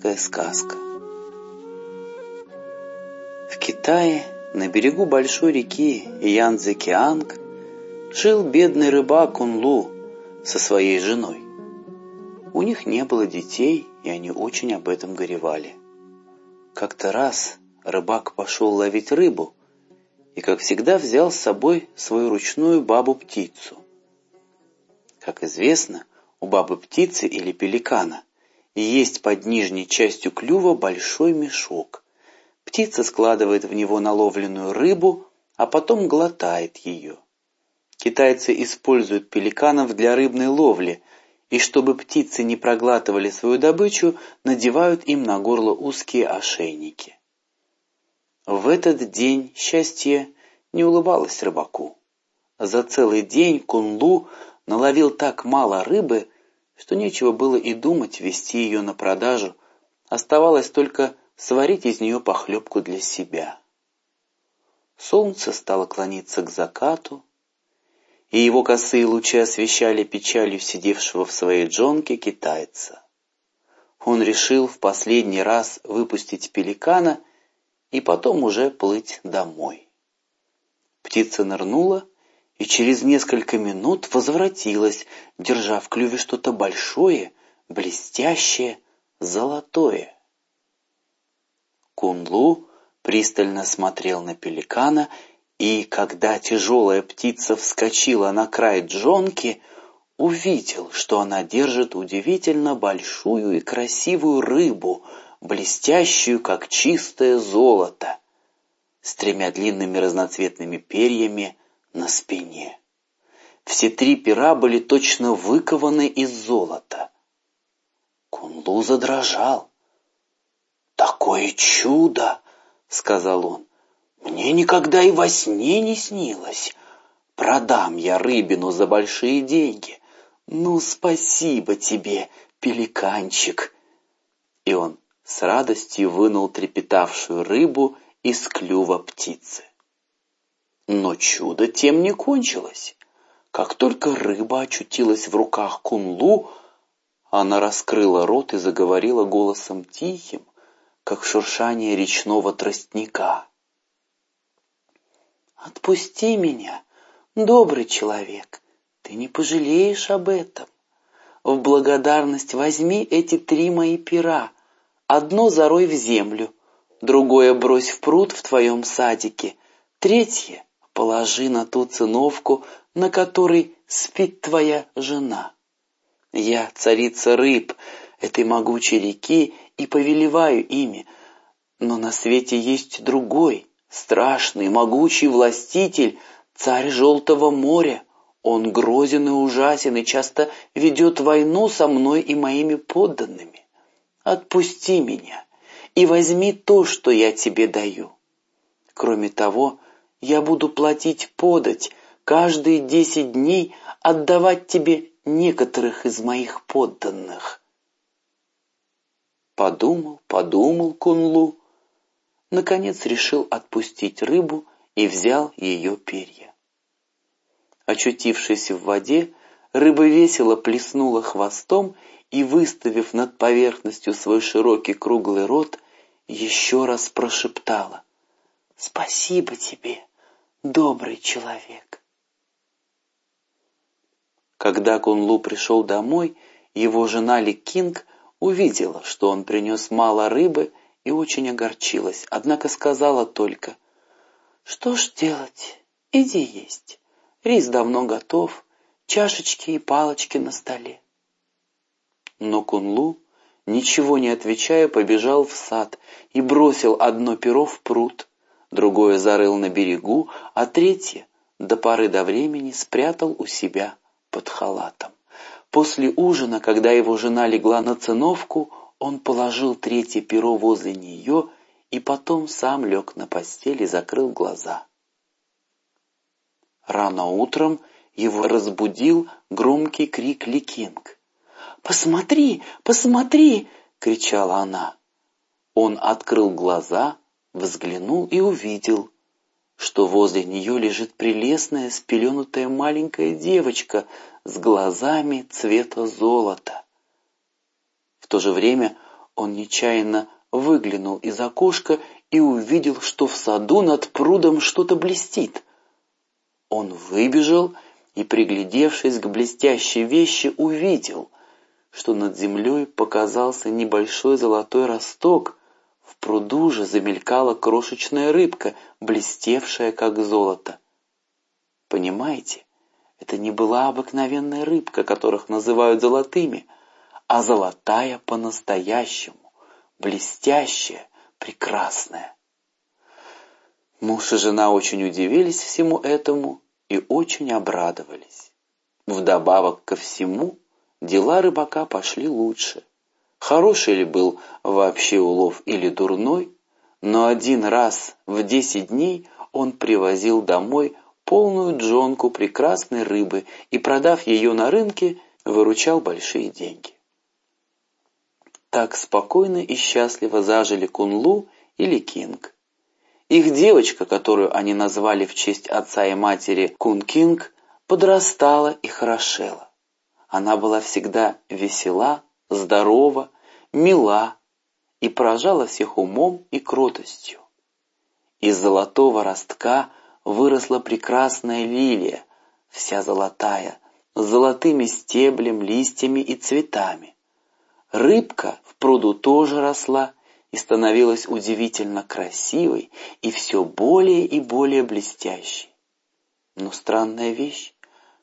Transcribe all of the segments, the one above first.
Китайская сказка. В Китае, на берегу большой реки Янцзекианг, жил бедный рыбак Кунлу со своей женой. У них не было детей, и они очень об этом горевали. Как-то раз рыбак пошел ловить рыбу и, как всегда, взял с собой свою ручную бабу-птицу. Как известно, у бабы-птицы или пеликана есть под нижней частью клюва большой мешок. Птица складывает в него наловленную рыбу, а потом глотает ее. Китайцы используют пеликанов для рыбной ловли, и чтобы птицы не проглатывали свою добычу, надевают им на горло узкие ошейники. В этот день счастье не улыбалось рыбаку. За целый день Кунлу наловил так мало рыбы, что нечего было и думать вести ее на продажу, оставалось только сварить из нее похлебку для себя. Солнце стало клониться к закату, и его косые лучи освещали печалью сидевшего в своей джонке китайца. Он решил в последний раз выпустить пеликана и потом уже плыть домой. Птица нырнула и через несколько минут возвратилась, держа в клюве что-то большое, блестящее, золотое. Кунлу пристально смотрел на пеликана, и когда тяжелая птица вскочила на край джонки, увидел, что она держит удивительно большую и красивую рыбу, блестящую, как чистое золото, с тремя длинными разноцветными перьями на спине. Все три пера были точно выкованы из золота. Кунлу задрожал. «Такое чудо!» — сказал он. «Мне никогда и во сне не снилось. Продам я рыбину за большие деньги. Ну, спасибо тебе, пеликанчик!» И он с радостью вынул трепетавшую рыбу из клюва птицы. Но чудо тем не кончилось. Как только рыба очутилась в руках Кунлу, она раскрыла рот и заговорила голосом тихим, как шуршание речного тростника. «Отпусти меня, добрый человек, ты не пожалеешь об этом. В благодарность возьми эти три мои пера, одно зарой в землю, другое брось в пруд в твоем садике, третье положи на ту циновку, на которой спит твоя жена. Я царица рыб этой могучей реки и повелеваю ими, но на свете есть другой, страшный, могучий властитель, царь Желтого моря. Он грозен и ужасен и часто ведет войну со мной и моими подданными. Отпусти меня и возьми то, что я тебе даю. Кроме того, я буду платить подать, каждые десять дней отдавать тебе некоторых из моих подданных. Подумал, подумал Кунлу, наконец решил отпустить рыбу и взял ее перья. Очутившись в воде, рыба весело плеснула хвостом и, выставив над поверхностью свой широкий круглый рот, еще раз прошептала «Спасибо тебе!» Добрый человек. Когда Кунлу пришел домой, его жена Ли Кинг увидела, что он принес мало рыбы и очень огорчилась, однако сказала только, «Что ж делать? Иди есть. Рис давно готов, чашечки и палочки на столе». Но Кунлу, ничего не отвечая, побежал в сад и бросил одно перо в пруд, другое зарыл на берегу, а третье до поры до времени спрятал у себя под халатом. После ужина, когда его жена легла на циновку, он положил третье перо возле нее и потом сам лег на постель и закрыл глаза. Рано утром его разбудил громкий крик Ликинг. «Посмотри, посмотри!» — кричала она. Он открыл глаза, взглянул и увидел, что возле нее лежит прелестная спеленутая маленькая девочка с глазами цвета золота. В то же время он нечаянно выглянул из окошка и увидел, что в саду над прудом что-то блестит. Он выбежал и, приглядевшись к блестящей вещи, увидел, что над землей показался небольшой золотой росток, пруду же замелькала крошечная рыбка, блестевшая как золото. Понимаете, это не была обыкновенная рыбка, которых называют золотыми, а золотая по-настоящему, блестящая, прекрасная. Муж и жена очень удивились всему этому и очень обрадовались. Вдобавок ко всему, дела рыбака пошли лучше. Хороший ли был вообще улов или дурной, но один раз в десять дней он привозил домой полную джонку прекрасной рыбы и, продав ее на рынке, выручал большие деньги. Так спокойно и счастливо зажили Кунлу или Кинг. Их девочка, которую они назвали в честь отца и матери Кун Кинг, подрастала и хорошела. Она была всегда весела, здорова, мила и поражала всех умом и кротостью. Из золотого ростка выросла прекрасная лилия, вся золотая, с золотыми стеблем, листьями и цветами. Рыбка в пруду тоже росла и становилась удивительно красивой и все более и более блестящей. Но странная вещь,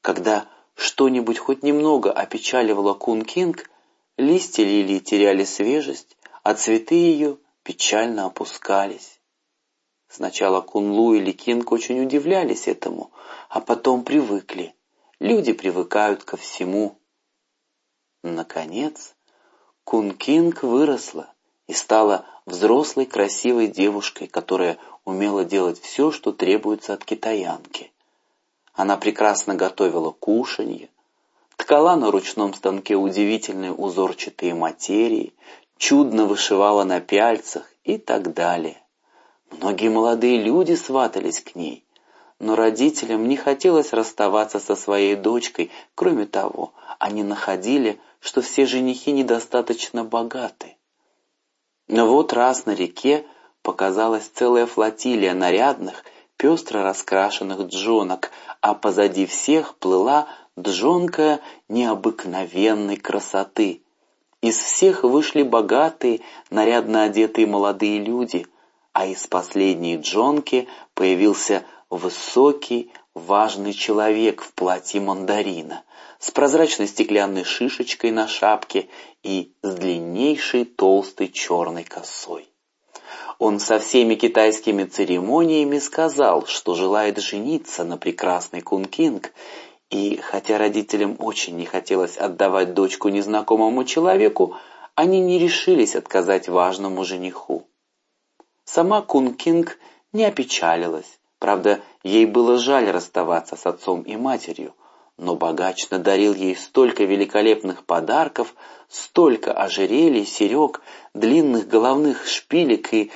когда что-нибудь хоть немного опечаливало Кун-Кинг, листья лилии теряли свежесть, а цветы ее печально опускались. Сначала Кунлу и Ли-Кинг очень удивлялись этому, а потом привыкли. Люди привыкают ко всему. Наконец, Кун Кинг выросла и стала взрослой красивой девушкой, которая умела делать все, что требуется от китаянки. Она прекрасно готовила кушанье, ткала на ручном станке удивительные узорчатые материи, чудно вышивала на пяльцах и так далее. Многие молодые люди сватались к ней, но родителям не хотелось расставаться со своей дочкой, кроме того, они находили, что все женихи недостаточно богаты. Но вот раз на реке показалась целая флотилия нарядных, пестро раскрашенных джонок, а позади всех плыла джонка необыкновенной красоты. Из всех вышли богатые, нарядно одетые молодые люди, а из последней джонки появился высокий, важный человек в платье мандарина, с прозрачной стеклянной шишечкой на шапке и с длиннейшей толстой черной косой. Он со всеми китайскими церемониями сказал, что желает жениться на прекрасной Кункинг, и хотя родителям очень не хотелось отдавать дочку незнакомому человеку, они не решились отказать важному жениху. Сама Кункинг не опечалилась, правда, ей было жаль расставаться с отцом и матерью, но богач надарил ей столько великолепных подарков, столько ожерелий, серег, длинных головных шпилек и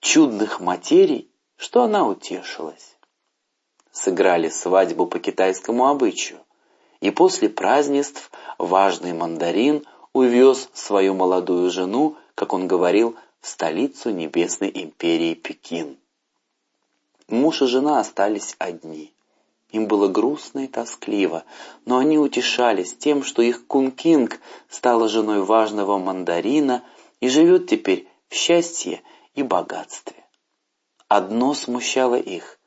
чудных материй, что она утешилась. Сыграли свадьбу по китайскому обычаю, и после празднеств важный мандарин увез свою молодую жену, как он говорил, в столицу небесной империи Пекин. Муж и жена остались одни. Им было грустно и тоскливо, но они утешались тем, что их Кункинг стала женой важного мандарина и живет теперь в счастье и богатстве. Одно смущало их.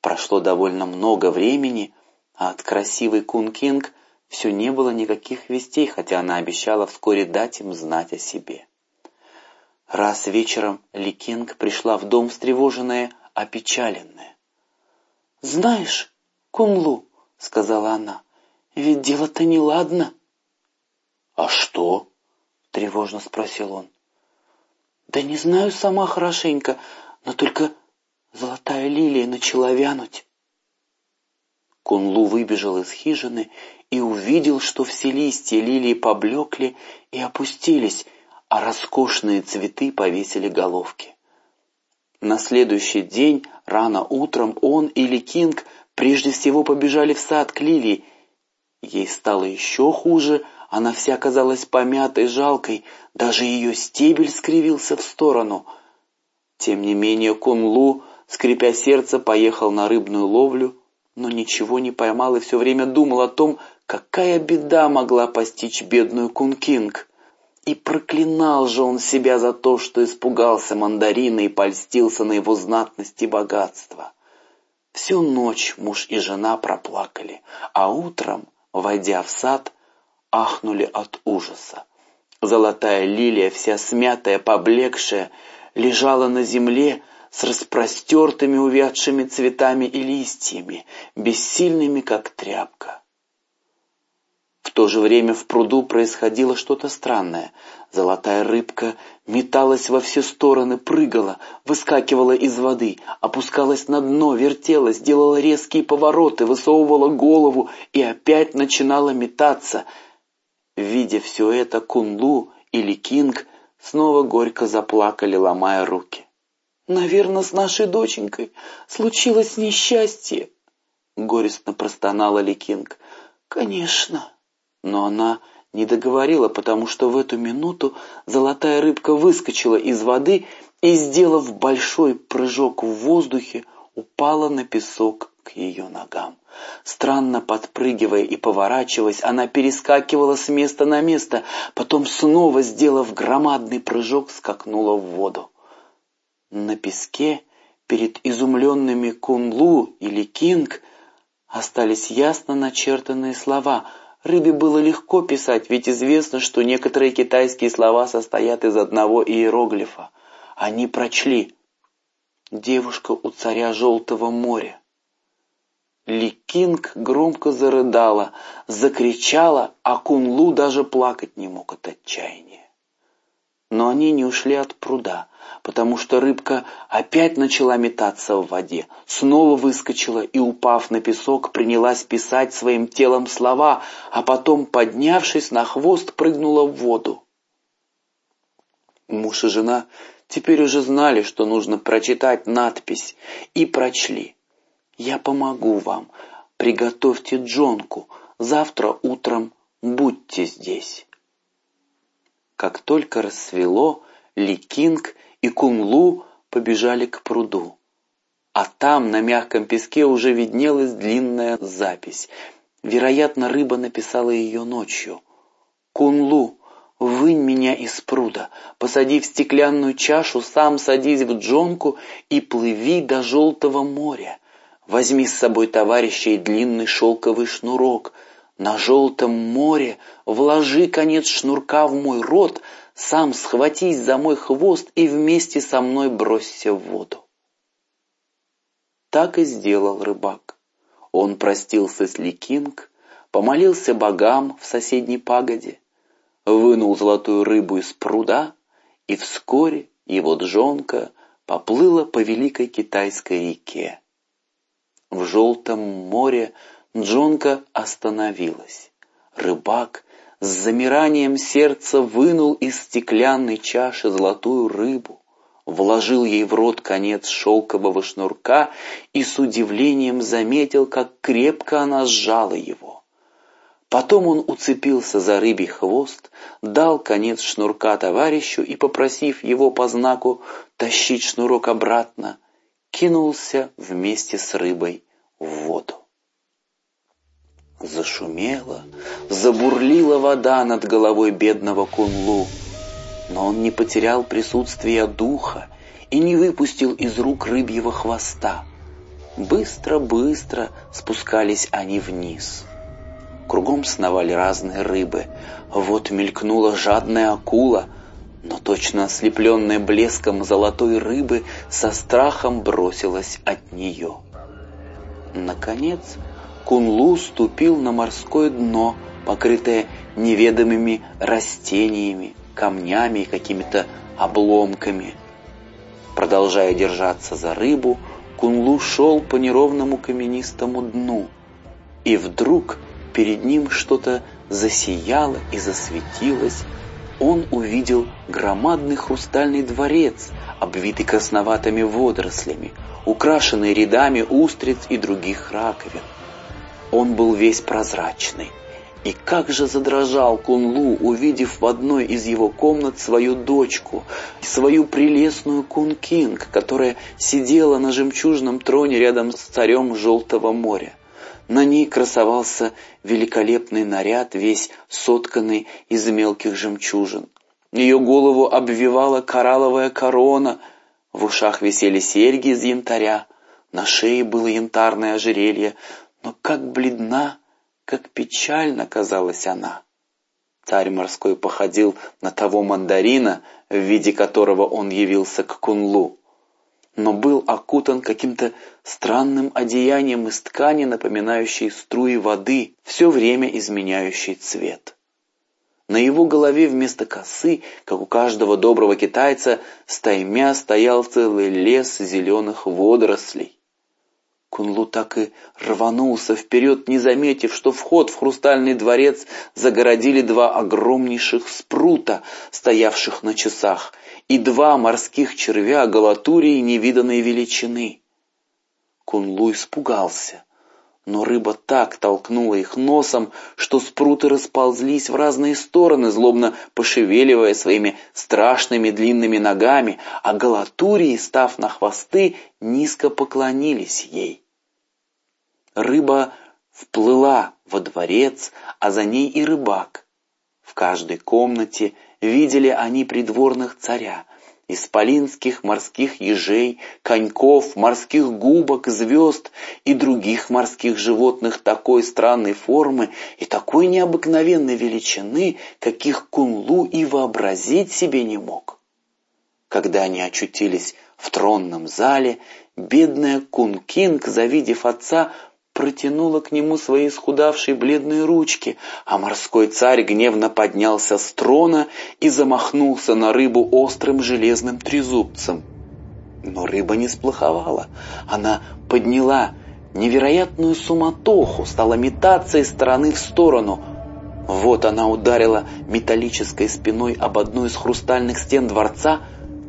Прошло довольно много времени, а от красивой Кункинг все не было никаких вестей, хотя она обещала вскоре дать им знать о себе. Раз вечером Ли Кинг пришла в дом встревоженная, опечаленная. «Знаешь, Кунлу, — сказала она, — ведь дело-то неладно. — А что? — тревожно спросил он. — Да не знаю сама хорошенько, но только золотая лилия начала вянуть. Кунлу выбежал из хижины и увидел, что все листья лилии поблекли и опустились, а роскошные цветы повесили головки. На следующий день, рано утром, он или Кинг прежде всего побежали в сад к Лилии. Ей стало еще хуже, она вся казалась помятой, жалкой, даже ее стебель скривился в сторону. Тем не менее Кунлу, скрипя сердце, поехал на рыбную ловлю, но ничего не поймал и все время думал о том, какая беда могла постичь бедную Кункинг. И проклинал же он себя за то, что испугался мандарина и польстился на его знатность и богатство. Всю ночь муж и жена проплакали, а утром, войдя в сад, ахнули от ужаса. Золотая лилия, вся смятая, поблекшая, лежала на земле, с распростертыми увядшими цветами и листьями, бессильными, как тряпка. В то же время в пруду происходило что-то странное. Золотая рыбка металась во все стороны, прыгала, выскакивала из воды, опускалась на дно, вертелась, делала резкие повороты, высовывала голову и опять начинала метаться. Видя все это, Кунлу или Кинг снова горько заплакали, ломая руки. Наверное, с нашей доченькой случилось несчастье. Горестно простонала Ликинг. Конечно. Но она не договорила, потому что в эту минуту золотая рыбка выскочила из воды и, сделав большой прыжок в воздухе, упала на песок к ее ногам. Странно подпрыгивая и поворачиваясь, она перескакивала с места на место, потом снова, сделав громадный прыжок, скакнула в воду. На песке перед изумленными Кунлу или Кинг остались ясно начертанные слова. Рыбе было легко писать, ведь известно, что некоторые китайские слова состоят из одного иероглифа. Они прочли «Девушка у царя Желтого моря». Ли Кинг громко зарыдала, закричала, а Кунлу даже плакать не мог от отчаяния. Но они не ушли от пруда потому что рыбка опять начала метаться в воде, снова выскочила и, упав на песок, принялась писать своим телом слова, а потом, поднявшись на хвост, прыгнула в воду. Муж и жена теперь уже знали, что нужно прочитать надпись, и прочли. «Я помогу вам. Приготовьте джонку. Завтра утром будьте здесь». Как только рассвело, Ли Кинг и Кунлу побежали к пруду. А там на мягком песке уже виднелась длинная запись. Вероятно, рыба написала ее ночью. «Кунлу, вынь меня из пруда, посади в стеклянную чашу, сам садись в джонку и плыви до желтого моря. Возьми с собой товарища и длинный шелковый шнурок. На желтом море вложи конец шнурка в мой рот, сам схватись за мой хвост и вместе со мной бросься в воду. Так и сделал рыбак. Он простился с Ликинг, помолился богам в соседней пагоде, вынул золотую рыбу из пруда, и вскоре его джонка поплыла по великой китайской реке. В желтом море джонка остановилась. Рыбак с замиранием сердца вынул из стеклянной чаши золотую рыбу, вложил ей в рот конец шелкового шнурка и с удивлением заметил, как крепко она сжала его. Потом он уцепился за рыбий хвост, дал конец шнурка товарищу и, попросив его по знаку тащить шнурок обратно, кинулся вместе с рыбой в воду. Зашумела, забурлила вода над головой бедного Кунлу, но он не потерял присутствия духа и не выпустил из рук рыбьего хвоста. Быстро-быстро спускались они вниз. Кругом сновали разные рыбы. Вот мелькнула жадная акула, но точно ослепленная блеском золотой рыбы со страхом бросилась от нее. Наконец, Кунлу ступил на морское дно, покрытое неведомыми растениями, камнями и какими-то обломками. Продолжая держаться за рыбу, Кунлу шел по неровному каменистому дну, и вдруг перед ним что-то засияло и засветилось. Он увидел громадный хрустальный дворец, обвитый красноватыми водорослями, украшенный рядами устриц и других раковин. Он был весь прозрачный. И как же задрожал Кунлу, увидев в одной из его комнат свою дочку, свою прелестную Кункинг, которая сидела на жемчужном троне рядом с царем Желтого моря. На ней красовался великолепный наряд, весь сотканный из мелких жемчужин. Ее голову обвивала коралловая корона, в ушах висели серьги из янтаря, на шее было янтарное ожерелье, но как бледна, как печально казалась она. Царь морской походил на того мандарина, в виде которого он явился к Кунлу но был окутан каким-то странным одеянием из ткани, напоминающей струи воды, все время изменяющей цвет. На его голове вместо косы, как у каждого доброго китайца, стаймя стоял целый лес зеленых водорослей. Кунлу так и рванулся вперед, не заметив, что вход в хрустальный дворец загородили два огромнейших спрута, стоявших на часах, и два морских червя галатурии невиданной величины. Кунлу испугался, но рыба так толкнула их носом, что спруты расползлись в разные стороны, злобно пошевеливая своими страшными длинными ногами, а галатурии, став на хвосты, низко поклонились ей. Рыба вплыла во дворец, а за ней и рыбак. В каждой комнате видели они придворных царя, исполинских морских ежей, коньков, морских губок, звезд и других морских животных такой странной формы и такой необыкновенной величины, каких Кунлу и вообразить себе не мог. Когда они очутились в тронном зале, бедная Кункинг, завидев отца, протянула к нему свои исхудавшие бледные ручки, а морской царь гневно поднялся с трона и замахнулся на рыбу острым железным трезубцем. Но рыба не сплоховала. Она подняла невероятную суматоху, стала метаться из стороны в сторону. Вот она ударила металлической спиной об одну из хрустальных стен дворца,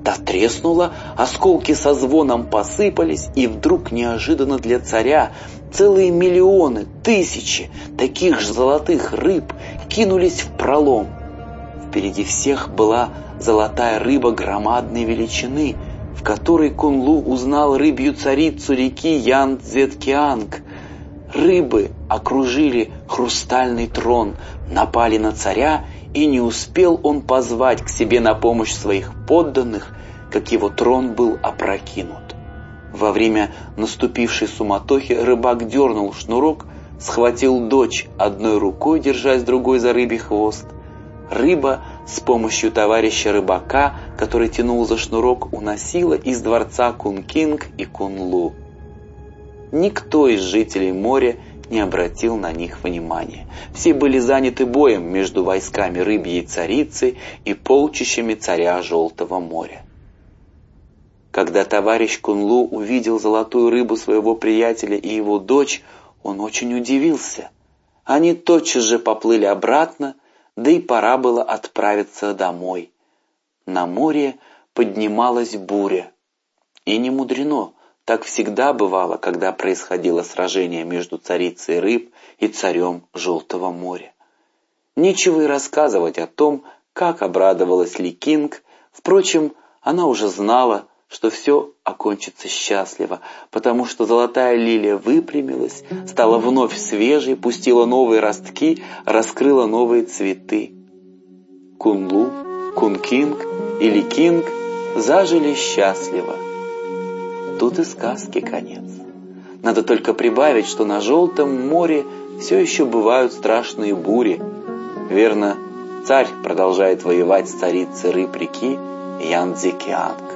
Та треснула, осколки со звоном посыпались, и вдруг неожиданно для царя целые миллионы, тысячи таких же золотых рыб кинулись в пролом. Впереди всех была золотая рыба громадной величины, в которой Кунлу узнал рыбью царицу реки Ян Цзеткианг. Рыбы окружили хрустальный трон, напали на царя и не успел он позвать к себе на помощь своих подданных, как его трон был опрокинут. Во время наступившей суматохи рыбак дернул шнурок, схватил дочь одной рукой, держась другой за рыбий хвост. Рыба с помощью товарища рыбака, который тянул за шнурок, уносила из дворца Кункинг и Кунлу. Никто из жителей моря не обратил на них внимания. Все были заняты боем между войсками рыбьей царицы и полчищами царя Желтого моря. Когда товарищ Кунлу увидел золотую рыбу своего приятеля и его дочь, он очень удивился. Они тотчас же поплыли обратно, да и пора было отправиться домой. На море поднималась буря. И не мудрено, так всегда бывало, когда происходило сражение между царицей рыб и царем Желтого моря. Нечего и рассказывать о том, как обрадовалась Ли Кинг, впрочем, она уже знала, что все окончится счастливо, потому что золотая лилия выпрямилась, стала вновь свежей, пустила новые ростки, раскрыла новые цветы. Кунлу, Кункинг и Ли Кинг зажили счастливо – тут и сказки конец. Надо только прибавить, что на Желтом море все еще бывают страшные бури. Верно, царь продолжает воевать с царицей рыб реки Янцзикианг.